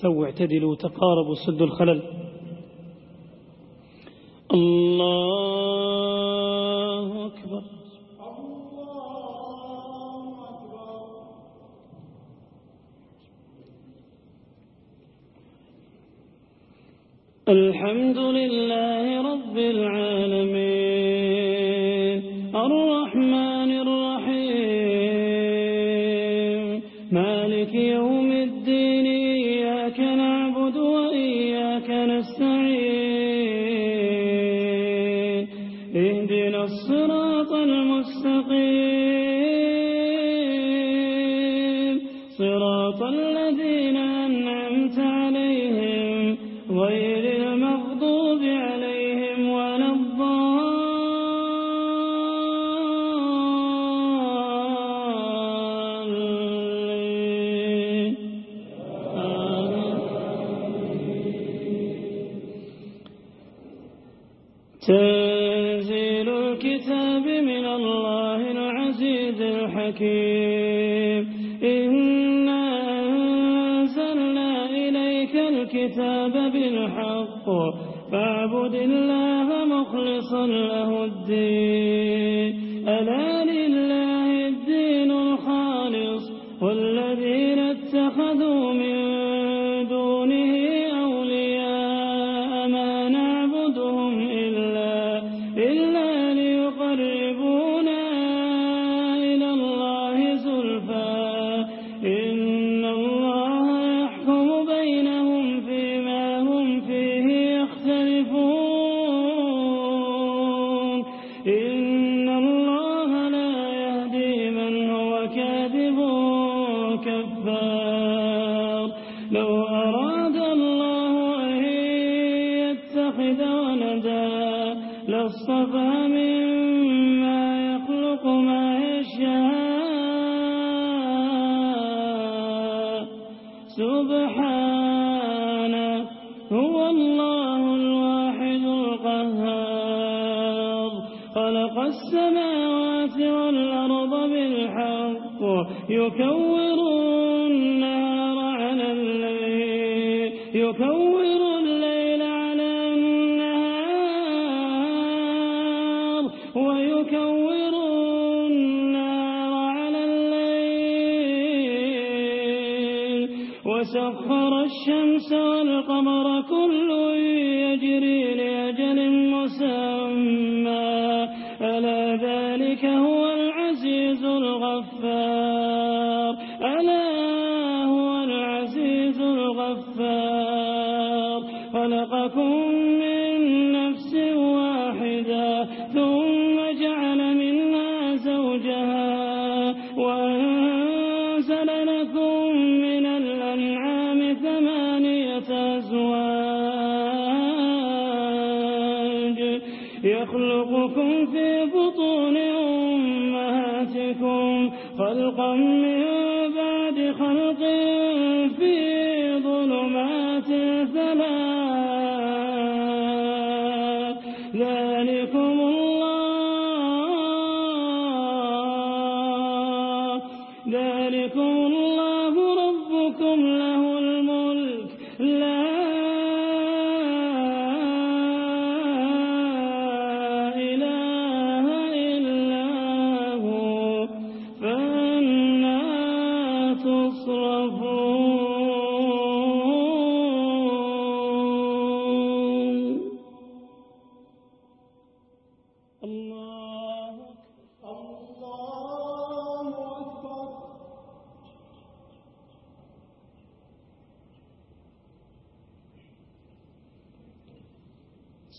استووا اعتدلوا تقاربوا سدوا الخلل. الله أكبر. الحمد لله رب صراط الذين أنعمت عليهم غير المغضوب عليهم ولا الضالين. تنزيل الكتاب من الله العزيز الحكيم. اعبد الله مخلصا له الدين. ألا لاصطفى مما يخلق ما يشاء سبحانه هو الله الواحد القهار. خلق السماوات والأرض بالحق. يكور النهار على الليل. يكور وسخر الشمس والقمر كل يجري لأجل مسمى. ألا ذلك هو العزيز الغفار. ألا هو العزيز الغفار. خلقكم يخلقكم في بطون أمهاتكم خلقا من بعد خلق في ظلمات ثلاث. ذلكم الله. ذلكم الله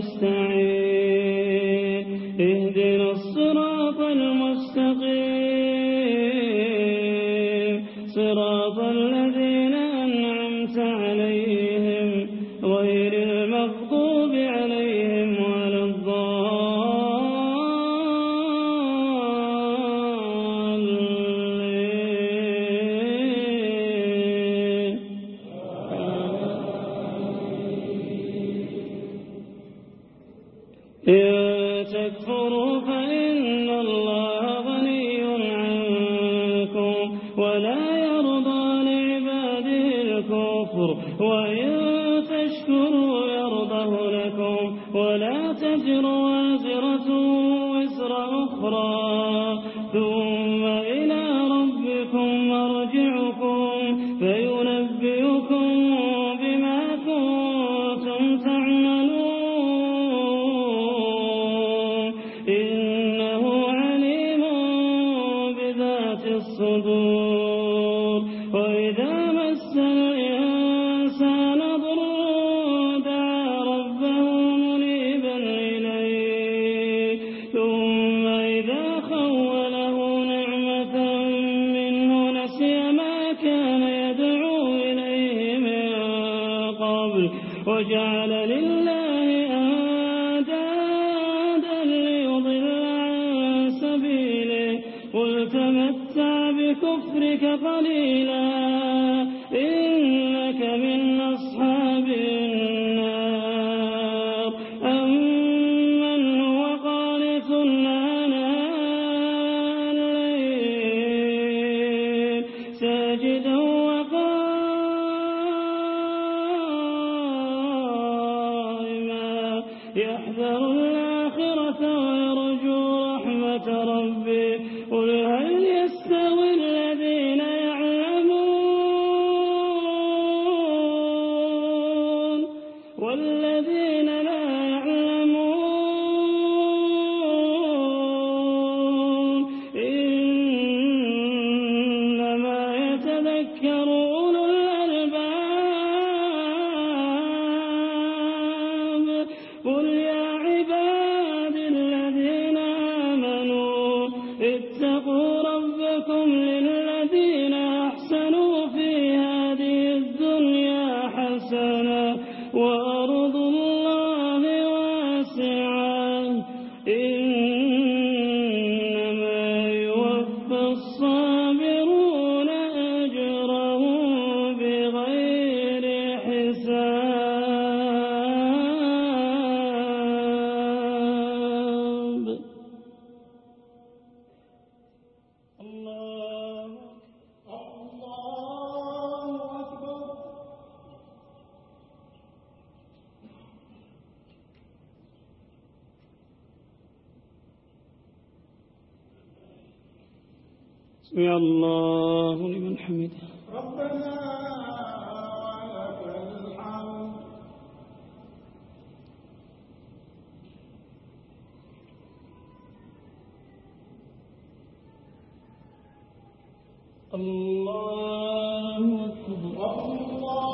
سے ہوئے وجعل لله أندادا ليضل عن سبيله. قل تمتع بكفرك قليلا إنك من أصحاب النار. يحذر الآخرة ويرجو رحمة ربه. سمع الله لمن حمده. ربنا الله أكبر. الله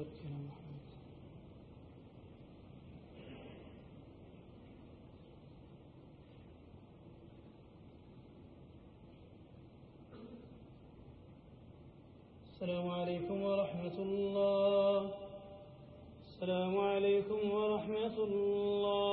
اچھا اچھا السلام عليكم ورحمة الله السلام عليكم ورحمة الله